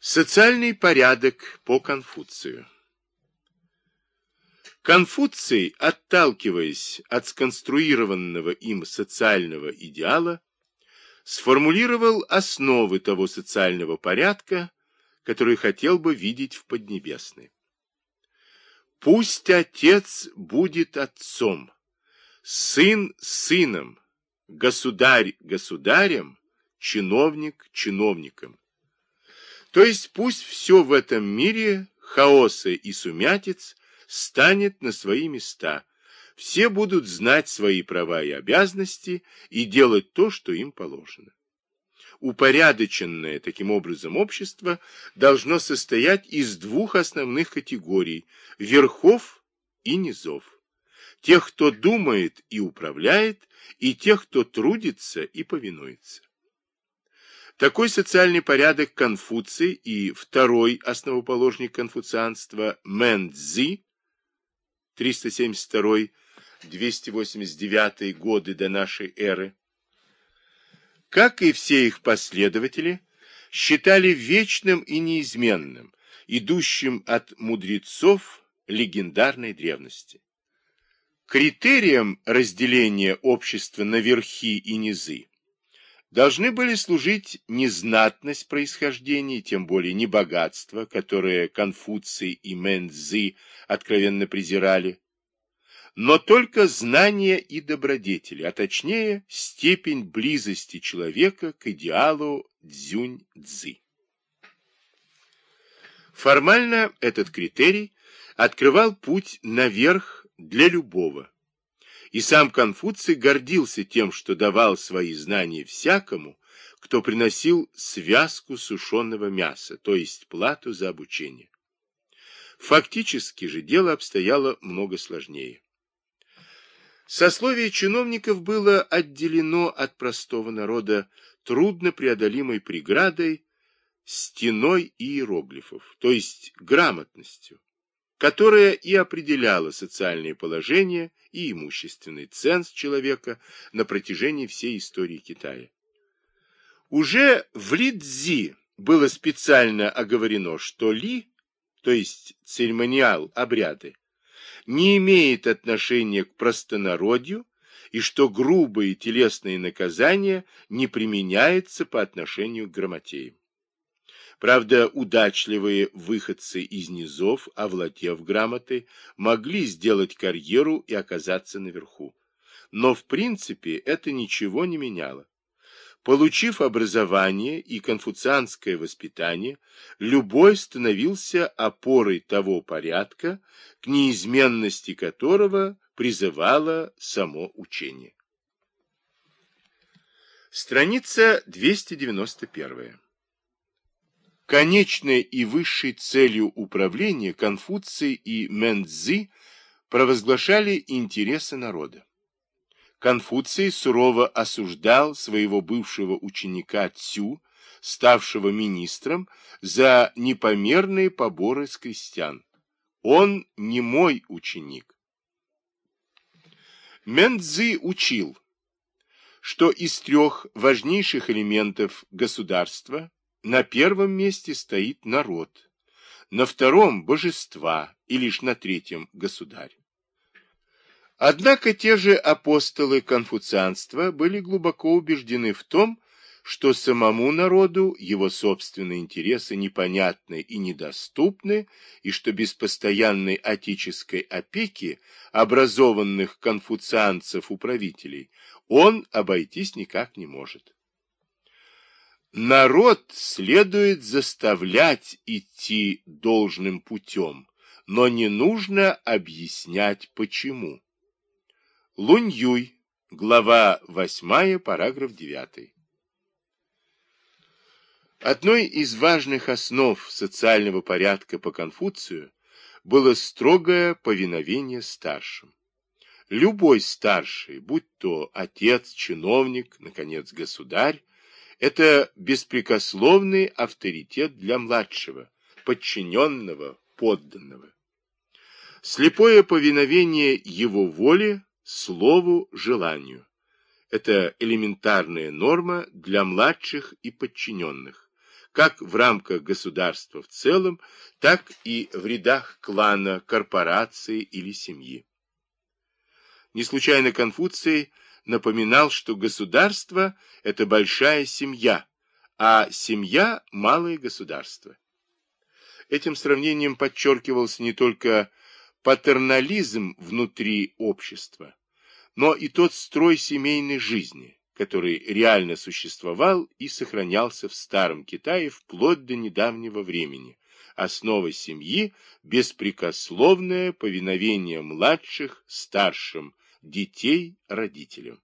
Социальный порядок по Конфуцию Конфуций, отталкиваясь от сконструированного им социального идеала, сформулировал основы того социального порядка, который хотел бы видеть в Поднебесной. Пусть отец будет отцом, сын сыном, государь государем, чиновник чиновником. То есть пусть все в этом мире хаоса и сумятиц станет на свои места. Все будут знать свои права и обязанности и делать то, что им положено. Упорядоченное таким образом общество должно состоять из двух основных категорий – верхов и низов. Тех, кто думает и управляет, и тех, кто трудится и повинуется. Такой социальный порядок Конфуций и второй основоположник конфуцианства Мэн Цзи 372-289 годы до нашей эры, как и все их последователи, считали вечным и неизменным, идущим от мудрецов легендарной древности. Критерием разделения общества на верхи и низы должны были служить не знатность происхождения, тем более не богатство, которое Конфуций и Мэнцзы откровенно презирали, но только знания и добродетели, а точнее степень близости человека к идеалу Цзюнь-Цзы. Формально этот критерий открывал путь наверх для любого, и сам Конфуций гордился тем, что давал свои знания всякому, кто приносил связку сушеного мяса, то есть плату за обучение. Фактически же дело обстояло много сложнее. Сословие чиновников было отделено от простого народа трудно преодолимой преградой, стеной иероглифов, то есть грамотностью, которая и определяла социальное положение и имущественный ценз человека на протяжении всей истории Китая. Уже в Лидзи было специально оговорено, что Ли, то есть церемониал, обряды, не имеет отношения к простонародью и что грубые телесные наказания не применяются по отношению к грамотеям. Правда, удачливые выходцы из низов, овладев грамотой, могли сделать карьеру и оказаться наверху. Но в принципе это ничего не меняло. Получив образование и конфуцианское воспитание, любой становился опорой того порядка, к неизменности которого призывало само учение. Страница 291. Конечной и высшей целью управления Конфуций и Мэнцзи провозглашали интересы народа. Конфуций сурово осуждал своего бывшего ученика Цю, ставшего министром, за непомерные поборы с крестьян. Он не мой ученик. Мэнцзи учил, что из трех важнейших элементов государства на первом месте стоит народ, на втором – божества и лишь на третьем – государь. Однако те же апостолы конфуцианства были глубоко убеждены в том, что самому народу его собственные интересы непонятны и недоступны, и что без постоянной отеческой опеки образованных конфуцианцев-управителей он обойтись никак не может. Народ следует заставлять идти должным путем, но не нужно объяснять почему. Лунь-Юй, глава 8, параграф 9. Одной из важных основ социального порядка по Конфуцию было строгое повиновение старшим. Любой старший, будь то отец, чиновник, наконец, государь, это беспрекословный авторитет для младшего, подчиненного, подданного. Слепое повиновение его воле, слову, желанию. Это элементарная норма для младших и подчиненных, как в рамках государства в целом, так и в рядах клана, корпорации или семьи. Не случайно Конфуций напоминал, что государство – это большая семья, а семья – малое государство. Этим сравнением подчеркивался не только патернализм внутри общества, но и тот строй семейной жизни, который реально существовал и сохранялся в Старом Китае вплоть до недавнего времени. Основа семьи – беспрекословное повиновение младших старшим, детей родителям.